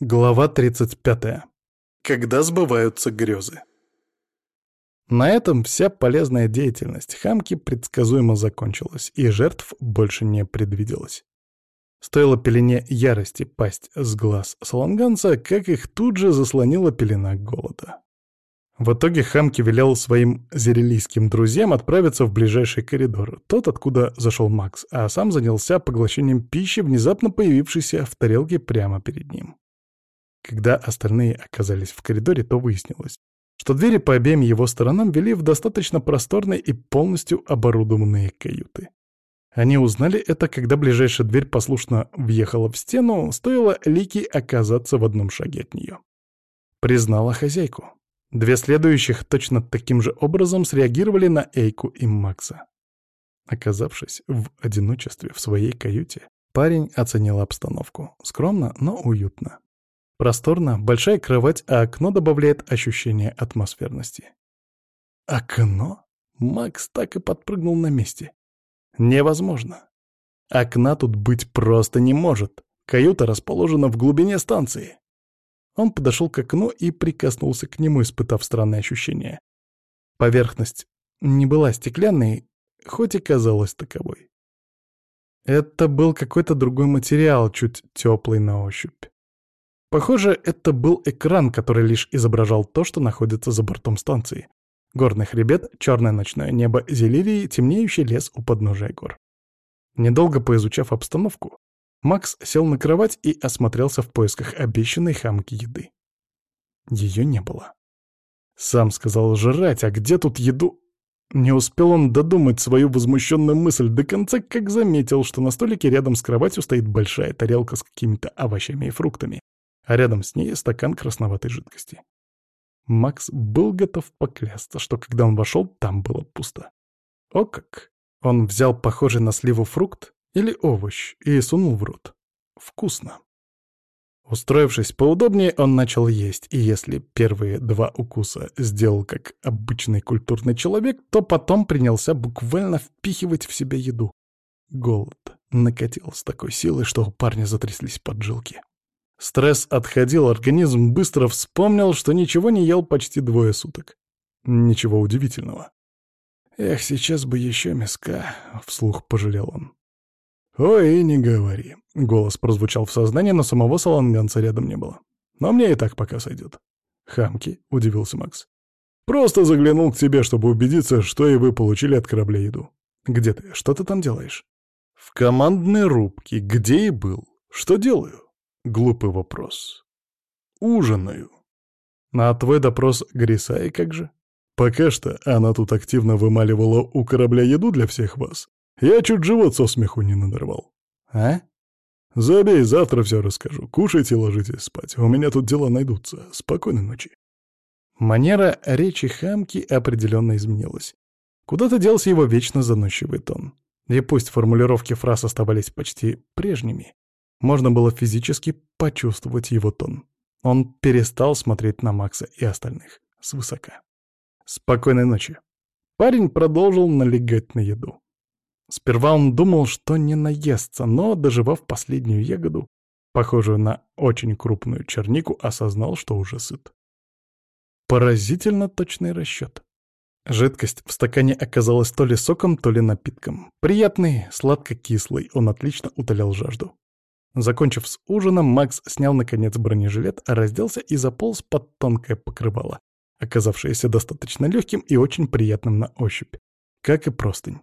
Глава 35. Когда сбываются грезы. На этом вся полезная деятельность хамки предсказуемо закончилась, и жертв больше не предвиделось. Стоило пелене ярости пасть с глаз саланганца, как их тут же заслонила пелена голода. В итоге Хамки велел своим зерелийским друзьям отправиться в ближайший коридор, тот, откуда зашел Макс, а сам занялся поглощением пищи, внезапно появившейся в тарелке прямо перед ним. Когда остальные оказались в коридоре, то выяснилось, что двери по обеим его сторонам вели в достаточно просторные и полностью оборудованные каюты. Они узнали это, когда ближайшая дверь послушно въехала в стену, стоило Лики оказаться в одном шаге от нее. Признала хозяйку. Две следующих точно таким же образом среагировали на Эйку и Макса. Оказавшись в одиночестве в своей каюте, парень оценил обстановку. Скромно, но уютно. Просторно, большая кровать, а окно добавляет ощущение атмосферности. Окно? Макс так и подпрыгнул на месте. Невозможно. Окна тут быть просто не может. Каюта расположена в глубине станции. Он подошел к окну и прикоснулся к нему, испытав странное ощущение. Поверхность не была стеклянной, хоть и казалась таковой. Это был какой-то другой материал, чуть теплый на ощупь. Похоже, это был экран, который лишь изображал то, что находится за бортом станции. Горный хребет, черное ночное небо Зелирии, темнеющий лес у подножия гор. Недолго поизучав обстановку, Макс сел на кровать и осмотрелся в поисках обещанной хамки еды. Ее не было. Сам сказал жрать, а где тут еду? Не успел он додумать свою возмущенную мысль до конца, как заметил, что на столике рядом с кроватью стоит большая тарелка с какими-то овощами и фруктами, а рядом с ней стакан красноватой жидкости. Макс был готов поклясться, что когда он вошел, там было пусто. О как! Он взял похожий на сливу фрукт или овощ и сунул в рот. Вкусно. Устроившись поудобнее, он начал есть, и если первые два укуса сделал как обычный культурный человек, то потом принялся буквально впихивать в себя еду. Голод накатил с такой силой, что у парня затряслись поджилки. Стресс отходил, организм быстро вспомнил, что ничего не ел почти двое суток. Ничего удивительного. «Эх, сейчас бы еще мяска», — вслух пожалел он. «Ой, не говори», — голос прозвучал в сознании, но самого саланганца рядом не было. «Но мне и так пока сойдет». «Хамки», — удивился Макс. «Просто заглянул к тебе, чтобы убедиться, что и вы получили от корабля еду. Где ты? Что ты там делаешь?» «В командной рубке. Где и был. Что делаю?» Глупый вопрос. Ужинаю. На твой допрос Грисай как же? Пока что она тут активно вымаливала у корабля еду для всех вас. Я чуть живот со смеху не надорвал. А? Забей, завтра все расскажу. Кушайте, ложитесь спать. У меня тут дела найдутся. Спокойной ночи. Манера речи хамки определенно изменилась. Куда-то делся его вечно заносчивый тон. И пусть формулировки фраз оставались почти прежними, можно было физически почувствовать его тон. Он перестал смотреть на Макса и остальных свысока. «Спокойной ночи». Парень продолжил налегать на еду. Сперва он думал, что не наестся, но, доживав последнюю ягоду, похожую на очень крупную чернику, осознал, что уже сыт. Поразительно точный расчет. Жидкость в стакане оказалась то ли соком, то ли напитком. Приятный, сладко-кислый, он отлично утолял жажду. Закончив с ужином, Макс снял, наконец, бронежилет, разделся и заполз под тонкое покрывало, оказавшееся достаточно легким и очень приятным на ощупь, как и простынь.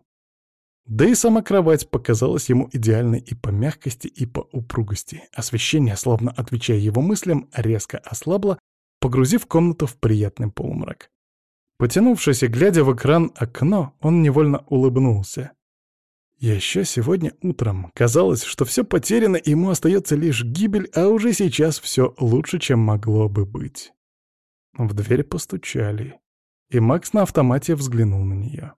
Да и сама кровать показалась ему идеальной и по мягкости, и по упругости. Освещение, словно отвечая его мыслям, резко ослабло, погрузив комнату в приятный полумрак. Потянувшись и глядя в экран окно, он невольно улыбнулся. Еще сегодня утром казалось, что все потеряно, и ему остается лишь гибель, а уже сейчас все лучше, чем могло бы быть. В дверь постучали, и Макс на автомате взглянул на нее.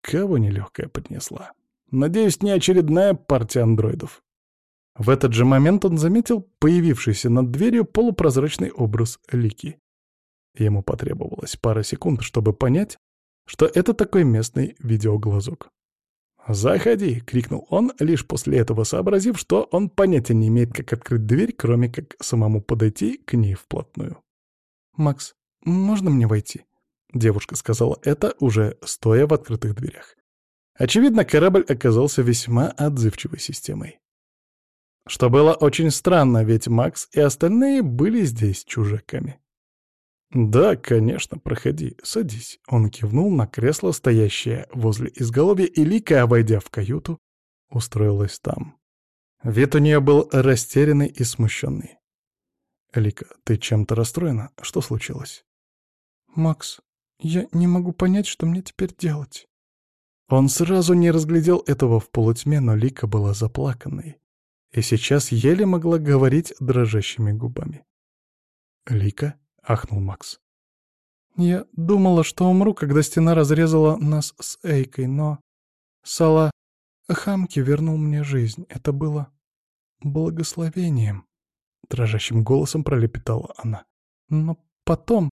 Кого нелегкая поднесла? Надеюсь, не очередная партия андроидов. В этот же момент он заметил появившийся над дверью полупрозрачный образ Лики. Ему потребовалось пара секунд, чтобы понять, что это такой местный видеоглазок. «Заходи!» — крикнул он, лишь после этого сообразив, что он понятия не имеет, как открыть дверь, кроме как самому подойти к ней вплотную. «Макс, можно мне войти?» Девушка сказала это, уже стоя в открытых дверях. Очевидно, корабль оказался весьма отзывчивой системой. Что было очень странно, ведь Макс и остальные были здесь чужаками. «Да, конечно, проходи, садись». Он кивнул на кресло, стоящее возле изголовья, и Лика, войдя в каюту, устроилась там. Вид у нее был растерянный и смущенный. «Лика, ты чем-то расстроена? Что случилось?» «Макс, я не могу понять, что мне теперь делать». Он сразу не разглядел этого в полутьме, но Лика была заплаканной и сейчас еле могла говорить дрожащими губами. «Лика?» — ахнул Макс. «Я думала, что умру, когда стена разрезала нас с Эйкой, но... Сала Хамки вернул мне жизнь. Это было благословением», — дрожащим голосом пролепетала она. «Но потом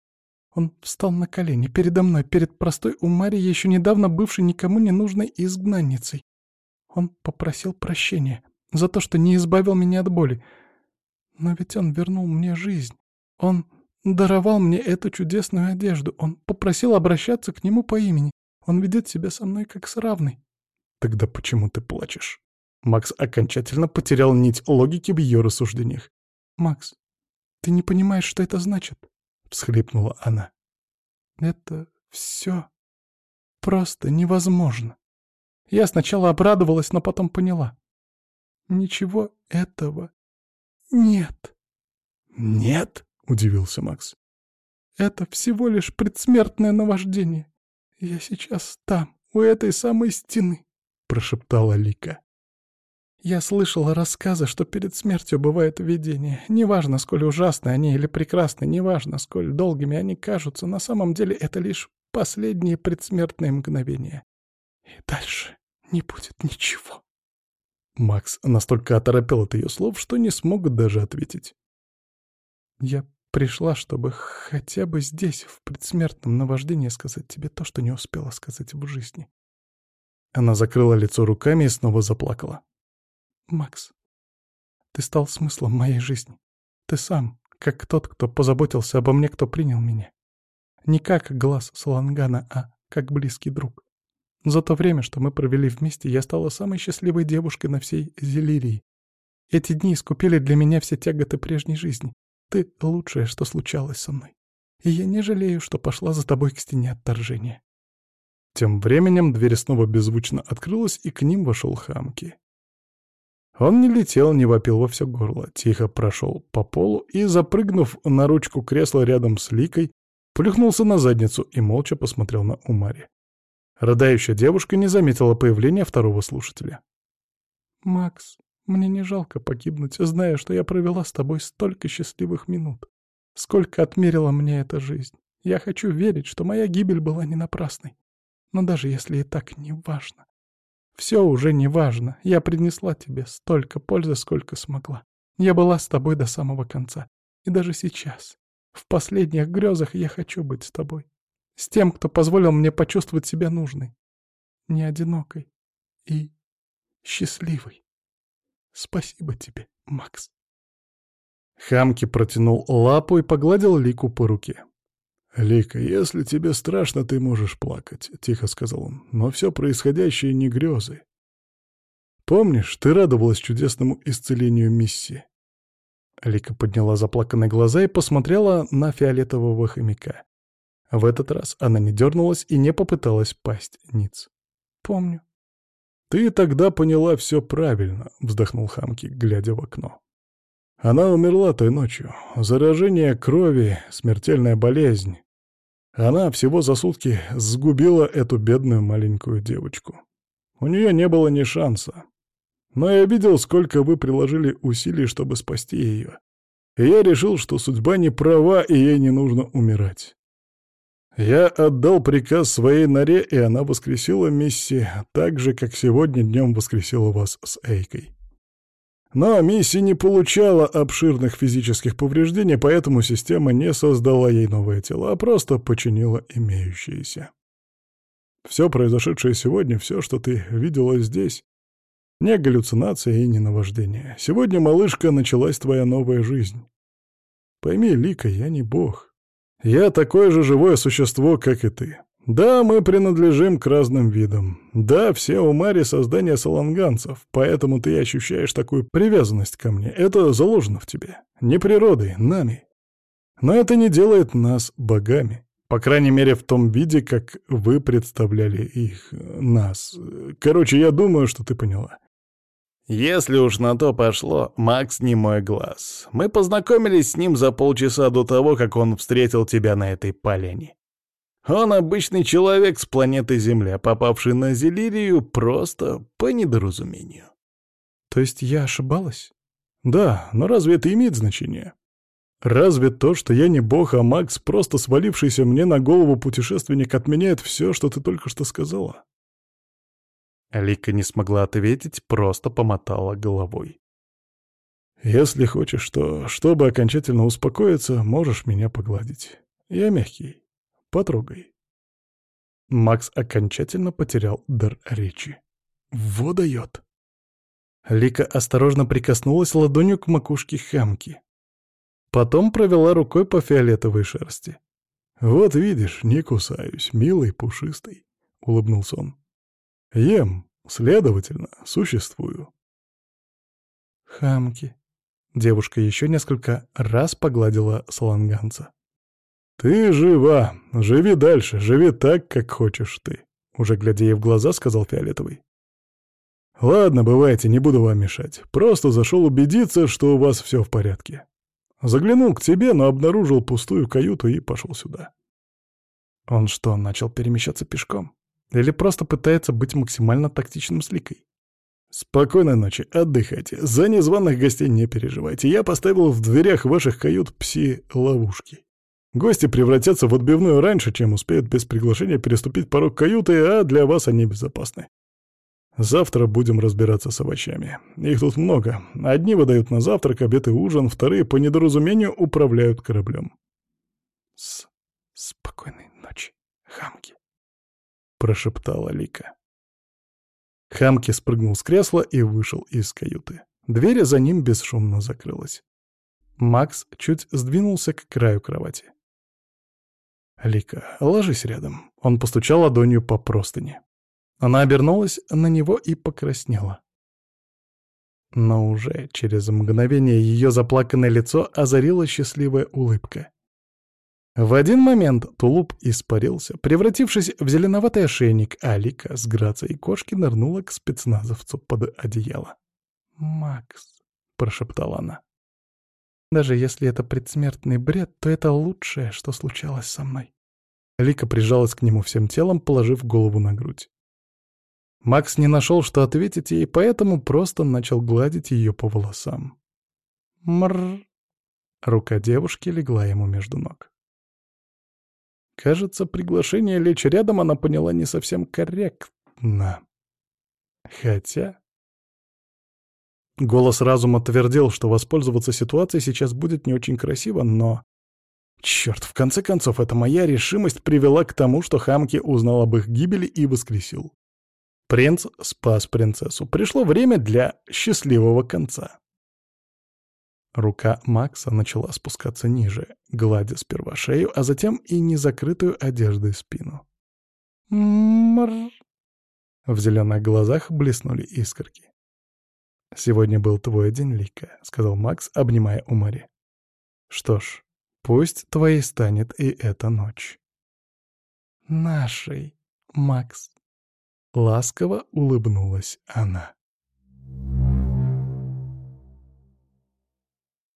он встал на колени передо мной, перед простой Умари, еще недавно бывшей никому не нужной изгнанницей. Он попросил прощения за то, что не избавил меня от боли. Но ведь он вернул мне жизнь. Он даровал мне эту чудесную одежду. Он попросил обращаться к нему по имени. Он ведет себя со мной как с равной. Тогда почему ты плачешь? Макс окончательно потерял нить логики в ее рассуждениях. «Макс, ты не понимаешь, что это значит?» — всхлипнула она. «Это все просто невозможно. Я сначала обрадовалась, но потом поняла. Ничего этого нет». «Нет?» — удивился Макс. «Это всего лишь предсмертное наваждение. Я сейчас там, у этой самой стены», — прошептала Лика. Я слышала рассказы, что перед смертью бывают видения. Неважно, сколь ужасны они или прекрасны, неважно, сколь долгими они кажутся, на самом деле это лишь последние предсмертные мгновения. И дальше не будет ничего. Макс настолько оторопел от ее слов, что не смог даже ответить. «Я пришла, чтобы хотя бы здесь, в предсмертном наваждении, сказать тебе то, что не успела сказать в жизни». Она закрыла лицо руками и снова заплакала. «Макс, ты стал смыслом моей жизни. Ты сам, как тот, кто позаботился обо мне, кто принял меня. Не как глаз Салангана, а как близкий друг. За то время, что мы провели вместе, я стала самой счастливой девушкой на всей Зелирии. Эти дни искупили для меня все тяготы прежней жизни. Ты — лучшее, что случалось со мной. И я не жалею, что пошла за тобой к стене отторжения». Тем временем дверь снова беззвучно открылась, и к ним вошел Хамки. Он не летел, не вопил во все горло, тихо прошел по полу и, запрыгнув на ручку кресла рядом с Ликой, плюхнулся на задницу и молча посмотрел на Умари. Рыдающая девушка не заметила появления второго слушателя. «Макс, мне не жалко погибнуть, зная, что я провела с тобой столько счастливых минут. Сколько отмерила мне эта жизнь. Я хочу верить, что моя гибель была не напрасной. Но даже если и так, не важно. Все уже не важно. Я принесла тебе столько пользы, сколько смогла. Я была с тобой до самого конца. И даже сейчас, в последних грезах, я хочу быть с тобой. С тем, кто позволил мне почувствовать себя нужной, не одинокой и счастливой. Спасибо тебе, Макс. Хамки протянул лапу и погладил Лику по руке. «Лика, если тебе страшно, ты можешь плакать», — тихо сказал он. «Но все происходящее не грезы. Помнишь, ты радовалась чудесному исцелению миссии?» Лика подняла заплаканные глаза и посмотрела на фиолетового хомяка. В этот раз она не дернулась и не попыталась пасть ниц. «Помню». «Ты тогда поняла все правильно», — вздохнул Хамки, глядя в окно. «Она умерла той ночью. Заражение крови, смертельная болезнь. Она всего за сутки сгубила эту бедную маленькую девочку. У нее не было ни шанса. Но я видел, сколько вы приложили усилий, чтобы спасти ее. И я решил, что судьба не права, и ей не нужно умирать. Я отдал приказ своей норе, и она воскресила Мисси так же, как сегодня днем воскресила вас с Эйкой. Но Мисси не получала обширных физических повреждений, поэтому система не создала ей новое тело, а просто починила имеющееся. Все произошедшее сегодня, все, что ты видела здесь, не галлюцинация и не наваждение. Сегодня, малышка, началась твоя новая жизнь. Пойми, Лика, я не бог. Я такое же живое существо, как и ты. Да, мы принадлежим к разным видам. Да, все у Мари создания саланганцев, поэтому ты ощущаешь такую привязанность ко мне. Это заложено в тебе. Не природой, нами. Но это не делает нас богами. По крайней мере, в том виде, как вы представляли их, нас. Короче, я думаю, что ты поняла. Если уж на то пошло, Макс не мой глаз. Мы познакомились с ним за полчаса до того, как он встретил тебя на этой поляне. Он обычный человек с планеты Земля, попавший на Зелирию просто по недоразумению. То есть я ошибалась? Да, но разве это имеет значение? Разве то, что я не бог, а Макс, просто свалившийся мне на голову путешественник, отменяет все, что ты только что сказала? Алика не смогла ответить, просто помотала головой. «Если хочешь, то, чтобы окончательно успокоиться, можешь меня погладить. Я мягкий. Потрогай». Макс окончательно потерял дар речи. «Во дает!» Лика осторожно прикоснулась ладонью к макушке хамки. Потом провела рукой по фиолетовой шерсти. «Вот видишь, не кусаюсь, милый, пушистый», — улыбнулся он. Ем, следовательно, существую. Хамки. Девушка еще несколько раз погладила саланганца. «Ты жива! Живи дальше, живи так, как хочешь ты!» Уже глядя ей в глаза, сказал Фиолетовый. «Ладно, бывайте, не буду вам мешать. Просто зашел убедиться, что у вас все в порядке. Заглянул к тебе, но обнаружил пустую каюту и пошел сюда». Он что, начал перемещаться пешком? Или просто пытается быть максимально тактичным с Ликой. «Спокойной ночи, отдыхайте. За незваных гостей не переживайте. Я поставил в дверях ваших кают пси-ловушки. Гости превратятся в отбивную раньше, чем успеют без приглашения переступить порог каюты, а для вас они безопасны. Завтра будем разбираться с овощами. Их тут много. Одни выдают на завтрак, обед и ужин, вторые по недоразумению управляют кораблем. С спокойной ночи, хамки. — прошептала Лика. Хамки спрыгнул с кресла и вышел из каюты. Дверь за ним бесшумно закрылась. Макс чуть сдвинулся к краю кровати. «Лика, ложись рядом». Он постучал ладонью по простыне. Она обернулась на него и покраснела. Но уже через мгновение ее заплаканное лицо озарила счастливая улыбка. В один момент тулуп испарился, превратившись в зеленоватый ошейник, а Алика с грацией кошки нырнула к спецназовцу под одеяло. «Макс», — прошептала она, — «даже если это предсмертный бред, то это лучшее, что случалось со мной». Лика прижалась к нему всем телом, положив голову на грудь. Макс не нашел, что ответить ей, поэтому просто начал гладить ее по волосам. Мрр. Рука девушки легла ему между ног. Кажется, приглашение лечь рядом она поняла не совсем корректно. Хотя... Голос разума твердил, что воспользоваться ситуацией сейчас будет не очень красиво, но... Черт, в конце концов, эта моя решимость привела к тому, что Хамки узнал об их гибели и воскресил. Принц спас принцессу. Пришло время для счастливого конца. Рука Макса начала спускаться ниже, гладя сперва шею, а затем и незакрытую одеждой спину. Мрррр. В зеленых глазах блеснули искорки. «Сегодня был твой день, Лика», — сказал Макс, обнимая Умари. «Что ж, пусть твоей станет и эта ночь». «Нашей, Макс», — ласково улыбнулась она.